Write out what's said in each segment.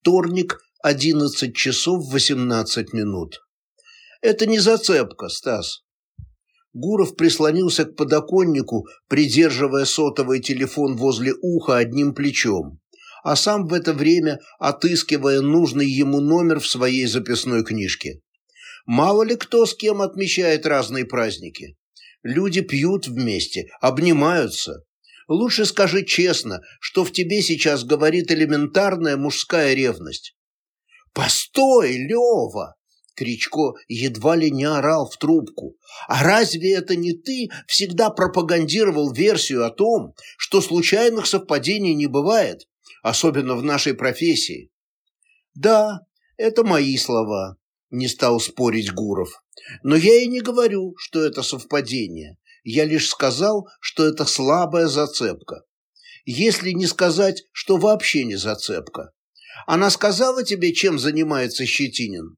Вторник, 11 часов 18 минут. Это не зацепка, Стас. Гуров прислонился к подоконнику, придерживая сотовый телефон возле уха одним плечом, а сам в это время отыскивая нужный ему номер в своей записной книжке. Мало ли кто с кем отмечает разные праздники. Люди пьют вместе, обнимаются. Лучше скажи честно, что в тебе сейчас говорит элементарная мужская ревность. «Постой, Лева!» Кричко едва ли не орал в трубку. «А разве это не ты всегда пропагандировал версию о том, что случайных совпадений не бывает, особенно в нашей профессии?» «Да, это мои слова», — не стал спорить Гуров. «Но я и не говорю, что это совпадение. Я лишь сказал, что это слабая зацепка. Если не сказать, что вообще не зацепка. Она сказала тебе, чем занимается Щетинин?»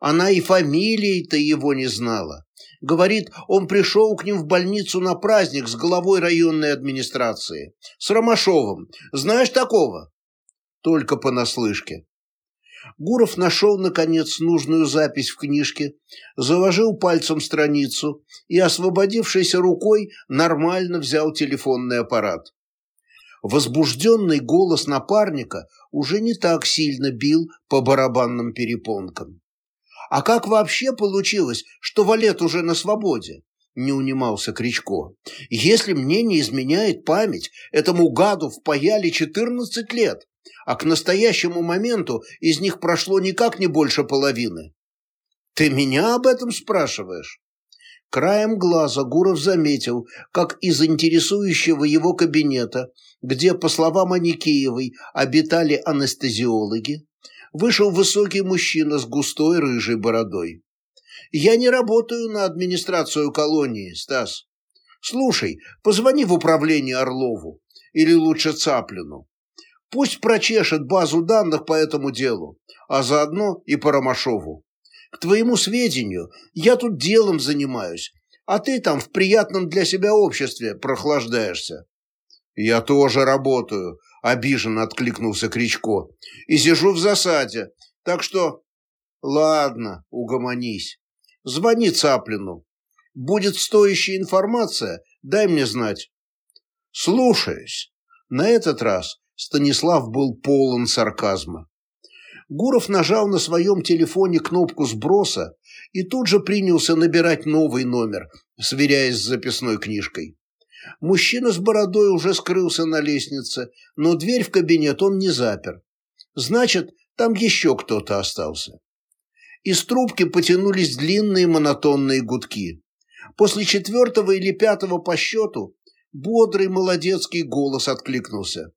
Она и фамилией-то его не знала. Говорит, он пришел к ним в больницу на праздник с главой районной администрации. С Ромашовым. Знаешь такого? Только понаслышке. Гуров нашел, наконец, нужную запись в книжке, заложил пальцем страницу и, освободившейся рукой, нормально взял телефонный аппарат. Возбужденный голос напарника уже не так сильно бил по барабанным перепонкам. А как вообще получилось, что Валет уже на свободе? Не унимался Кричко. Если мне не изменяет память, этому гаду впаяли 14 лет, а к настоящему моменту из них прошло никак не больше половины. Ты меня об этом спрашиваешь? Краем глаза Гуров заметил, как из интересующего его кабинета, где, по словам Аникеевой, обитали анестезиологи, вышел высокий мужчина с густой рыжей бородой. «Я не работаю на администрацию колонии, Стас. Слушай, позвони в управление Орлову, или лучше Цаплину. Пусть прочешет базу данных по этому делу, а заодно и по Ромашову. К твоему сведению, я тут делом занимаюсь, а ты там в приятном для себя обществе прохлаждаешься. Я тоже работаю, обиженно откликнулся Кричко. И сижу в засаде. Так что... Ладно, угомонись. Звони Цаплину. Будет стоящая информация, дай мне знать. Слушаюсь. На этот раз Станислав был полон сарказма. Гуров нажал на своем телефоне кнопку сброса и тут же принялся набирать новый номер, сверяясь с записной книжкой. Мужчина с бородой уже скрылся на лестнице, но дверь в кабинет он не запер. Значит, там еще кто-то остался. Из трубки потянулись длинные монотонные гудки. После четвертого или пятого по счету бодрый молодецкий голос откликнулся.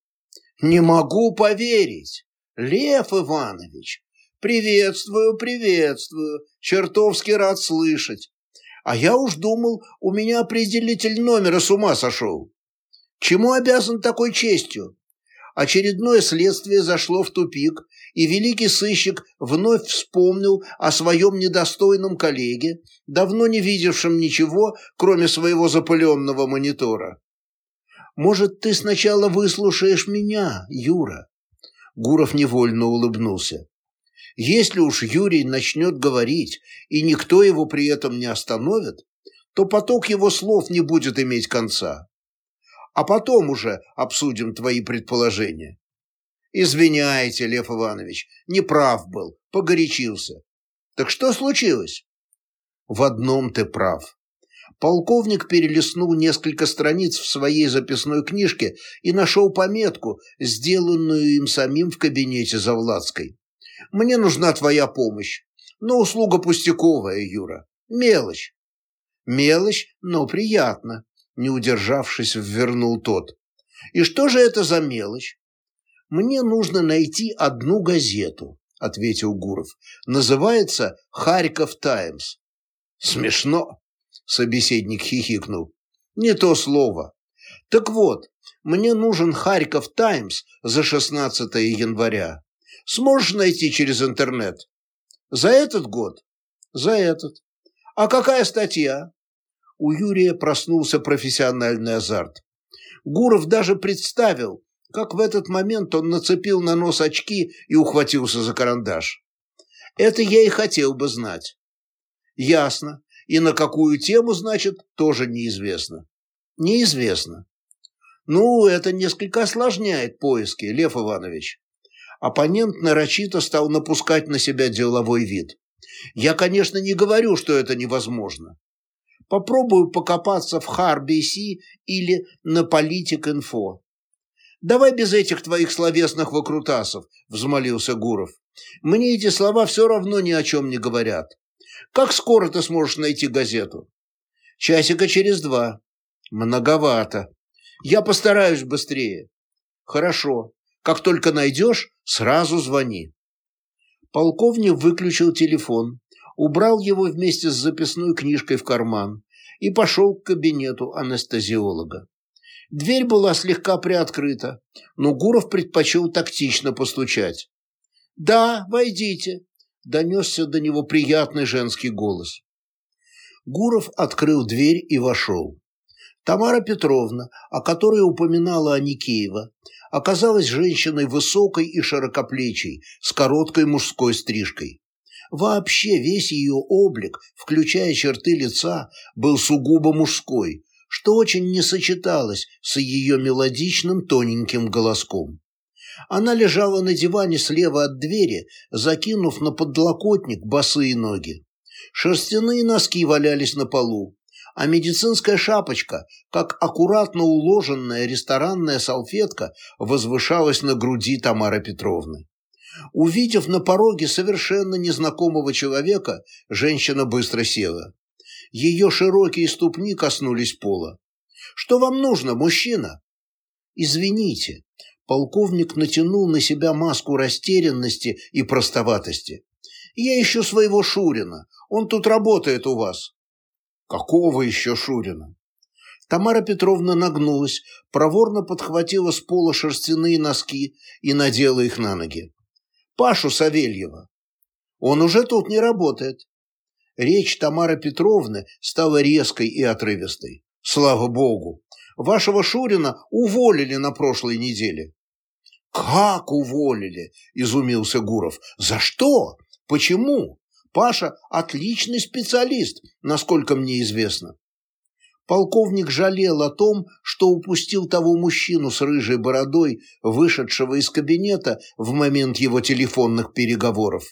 «Не могу поверить! Лев Иванович! Приветствую, приветствую! Чертовски рад слышать! А я уж думал, у меня определитель номера с ума сошел. Чему обязан такой честью? Очередное следствие зашло в тупик, и великий сыщик вновь вспомнил о своем недостойном коллеге, давно не видевшем ничего, кроме своего запыленного монитора. «Может, ты сначала выслушаешь меня, Юра?» Гуров невольно улыбнулся. Если уж Юрий начнет говорить, и никто его при этом не остановит, то поток его слов не будет иметь конца. А потом уже обсудим твои предположения. Извиняйте, Лев Иванович, неправ был, погорячился. Так что случилось? В одном ты прав. Полковник перелистнул несколько страниц в своей записной книжке и нашел пометку, сделанную им самим в кабинете Завладской. Мне нужна твоя помощь. Но услуга пустяковая, Юра. Мелочь. Мелочь, но приятно, не удержавшись, ввернул тот. И что же это за мелочь? Мне нужно найти одну газету, ответил Гуров. Называется «Харьков Таймс». Смешно, собеседник хихикнул. Не то слово. Так вот, мне нужен Харьков Таймс за 16 января. Сможешь найти через интернет? За этот год? За этот. А какая статья? У Юрия проснулся профессиональный азарт. Гуров даже представил, как в этот момент он нацепил на нос очки и ухватился за карандаш. Это я и хотел бы знать. Ясно. И на какую тему, значит, тоже неизвестно. Неизвестно. Ну, это несколько осложняет поиски, Лев Иванович. Оппонент нарочито стал напускать на себя деловой вид. Я, конечно, не говорю, что это невозможно. Попробую покопаться в Харбиси или на Политик-инфо. Давай без этих твоих словесных выкрутасов, взмолился Гуров. Мне эти слова все равно ни о чем не говорят. Как скоро ты сможешь найти газету? Часика через два. Многовато. Я постараюсь быстрее. Хорошо. Как только найдешь, сразу звони. Полковник выключил телефон, убрал его вместе с записной книжкой в карман и пошел к кабинету анестезиолога. Дверь была слегка приоткрыта, но Гуров предпочел тактично постучать. «Да, войдите», – донесся до него приятный женский голос. Гуров открыл дверь и вошел. Тамара Петровна, о которой упоминала Аникеева, оказалась женщиной высокой и широкоплечей, с короткой мужской стрижкой. Вообще весь ее облик, включая черты лица, был сугубо мужской, что очень не сочеталось с ее мелодичным тоненьким голоском. Она лежала на диване слева от двери, закинув на подлокотник босые ноги. Шерстяные носки валялись на полу а медицинская шапочка, как аккуратно уложенная ресторанная салфетка, возвышалась на груди Тамары Петровны. Увидев на пороге совершенно незнакомого человека, женщина быстро села. Ее широкие ступни коснулись пола. «Что вам нужно, мужчина?» «Извините», — полковник натянул на себя маску растерянности и простоватости. «Я ищу своего Шурина. Он тут работает у вас». Какого еще Шурина? Тамара Петровна нагнулась, проворно подхватила с пола шерстяные носки и надела их на ноги. Пашу Савельева. Он уже тут не работает. Речь Тамары Петровны стала резкой и отрывистой. Слава богу! Вашего Шурина уволили на прошлой неделе. «Как уволили?» – изумился Гуров. «За что? Почему?» Паша – отличный специалист, насколько мне известно. Полковник жалел о том, что упустил того мужчину с рыжей бородой, вышедшего из кабинета в момент его телефонных переговоров.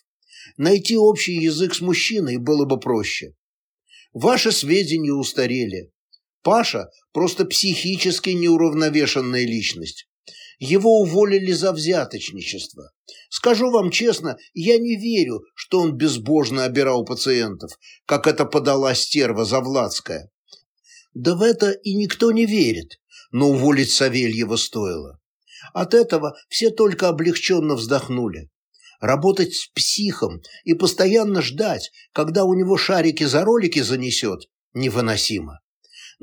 Найти общий язык с мужчиной было бы проще. Ваши сведения устарели. Паша – просто психически неуравновешенная личность. Его уволили за взяточничество. Скажу вам честно, я не верю, что он безбожно обирал пациентов, как это подала стерва Завладская. Да в это и никто не верит, но уволить Савельева стоило. От этого все только облегченно вздохнули. Работать с психом и постоянно ждать, когда у него шарики за ролики занесет, невыносимо.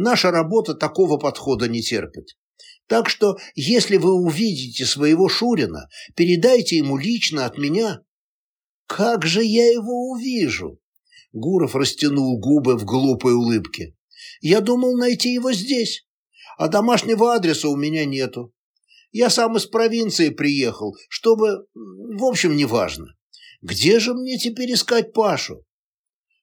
Наша работа такого подхода не терпит. Так что, если вы увидите своего Шурина, передайте ему лично от меня. Как же я его увижу? Гуров растянул губы в глупой улыбке. Я думал найти его здесь, а домашнего адреса у меня нету. Я сам из провинции приехал, чтобы... В общем, неважно. Где же мне теперь искать Пашу?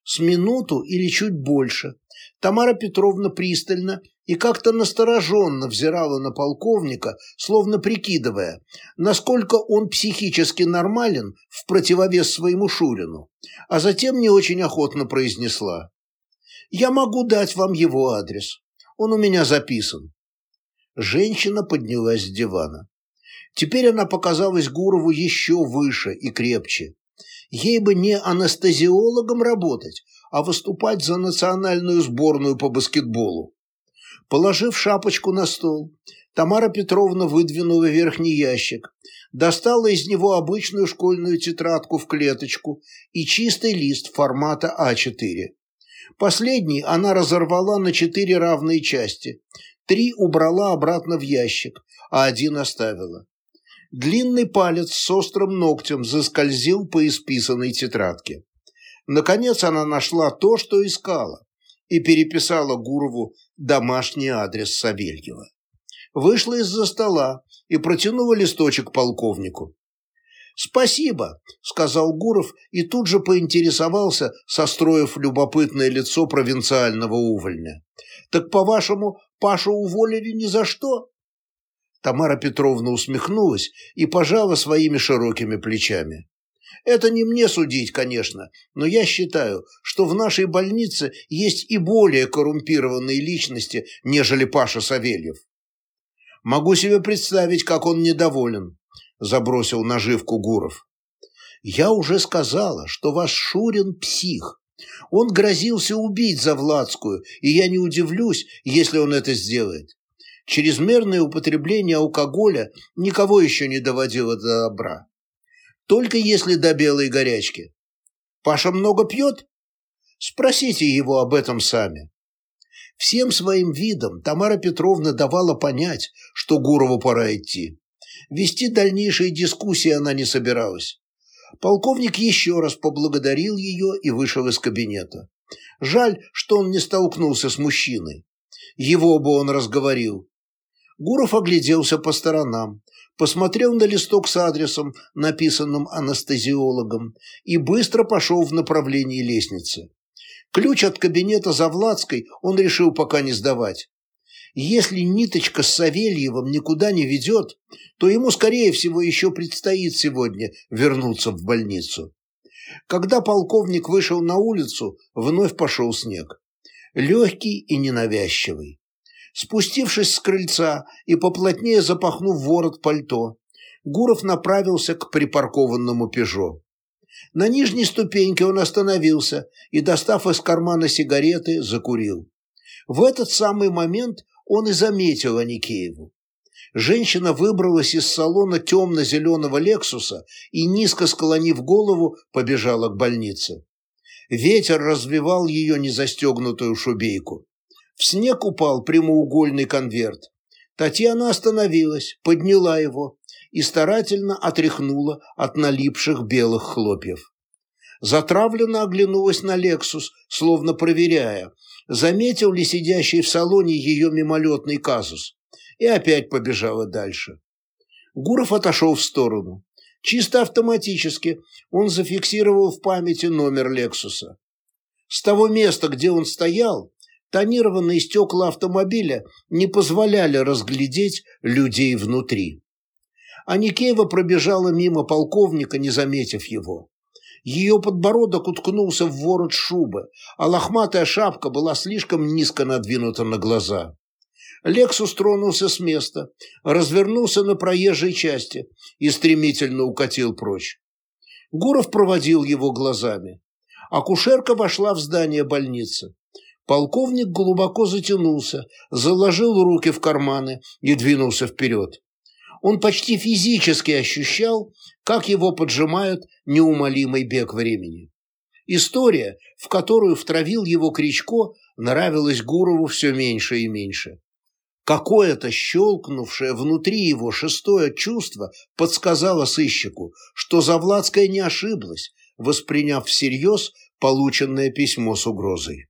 С минуту или чуть больше Тамара Петровна пристально и как-то настороженно взирала на полковника, словно прикидывая, насколько он психически нормален в противовес своему Шурину, а затем не очень охотно произнесла. «Я могу дать вам его адрес. Он у меня записан». Женщина поднялась с дивана. Теперь она показалась Гурову еще выше и крепче. Ей бы не анестезиологом работать, а выступать за национальную сборную по баскетболу. Положив шапочку на стол, Тамара Петровна выдвинула верхний ящик, достала из него обычную школьную тетрадку в клеточку и чистый лист формата А4. Последний она разорвала на четыре равные части, три убрала обратно в ящик, а один оставила. Длинный палец с острым ногтем заскользил по исписанной тетрадке. Наконец она нашла то, что искала, и переписала Гурову домашний адрес Савельева. вышла из-за стола и протянула листочек полковнику. «Спасибо», — сказал Гуров и тут же поинтересовался, состроив любопытное лицо провинциального увольня. «Так, по-вашему, Пашу уволили ни за что?» Тамара Петровна усмехнулась и пожала своими широкими плечами. «Это не мне судить, конечно, но я считаю, что в нашей больнице есть и более коррумпированные личности, нежели Паша Савельев. Могу себе представить, как он недоволен забросил наживку Гуров. Я уже сказала, что ваш Шурин псих. Он грозился убить Завладскую, и я не удивлюсь, если он это сделает. Чрезмерное употребление алкоголя никого еще не доводило до добра. Только если до белой горячки. Паша много пьет? Спросите его об этом сами. Всем своим видом Тамара Петровна давала понять, что Гурову пора идти. Вести дальнейшие дискуссии она не собиралась. Полковник еще раз поблагодарил ее и вышел из кабинета. Жаль, что он не столкнулся с мужчиной. Его бы он разговорил. Гуров огляделся по сторонам, посмотрел на листок с адресом, написанным анестезиологом, и быстро пошел в направлении лестницы. Ключ от кабинета Завладской он решил пока не сдавать. Если ниточка с Савельевым никуда не ведет, то ему, скорее всего, еще предстоит сегодня вернуться в больницу. Когда полковник вышел на улицу, вновь пошел снег. Легкий и ненавязчивый. Спустившись с крыльца и поплотнее запахнув ворот пальто, Гуров направился к припаркованному «Пежо». На нижней ступеньке он остановился и, достав из кармана сигареты, закурил. В этот самый момент он и заметил Аникееву. Женщина выбралась из салона темно-зеленого «Лексуса» и, низко склонив голову, побежала к больнице. Ветер развивал ее незастегнутую шубейку. В снег упал прямоугольный конверт. Татьяна остановилась, подняла его и старательно отряхнула от налипших белых хлопьев. Затравленно оглянулась на «Лексус», словно проверяя, заметил ли сидящий в салоне ее мимолетный казус, и опять побежала дальше. Гуров отошел в сторону. Чисто автоматически он зафиксировал в памяти номер «Лексуса». С того места, где он стоял, тонированные стекла автомобиля не позволяли разглядеть людей внутри. Аникеева пробежала мимо полковника, не заметив его. Ее подбородок уткнулся в ворот шубы, а лохматая шапка была слишком низко надвинута на глаза. Лексус тронулся с места, развернулся на проезжей части и стремительно укатил прочь. Гуров проводил его глазами. Акушерка вошла в здание больницы. Полковник глубоко затянулся, заложил руки в карманы и двинулся вперед он почти физически ощущал, как его поджимает неумолимый бег времени. История, в которую втравил его Кричко, нравилась Гурову все меньше и меньше. Какое-то щелкнувшее внутри его шестое чувство подсказало сыщику, что Завладская не ошиблась, восприняв всерьез полученное письмо с угрозой.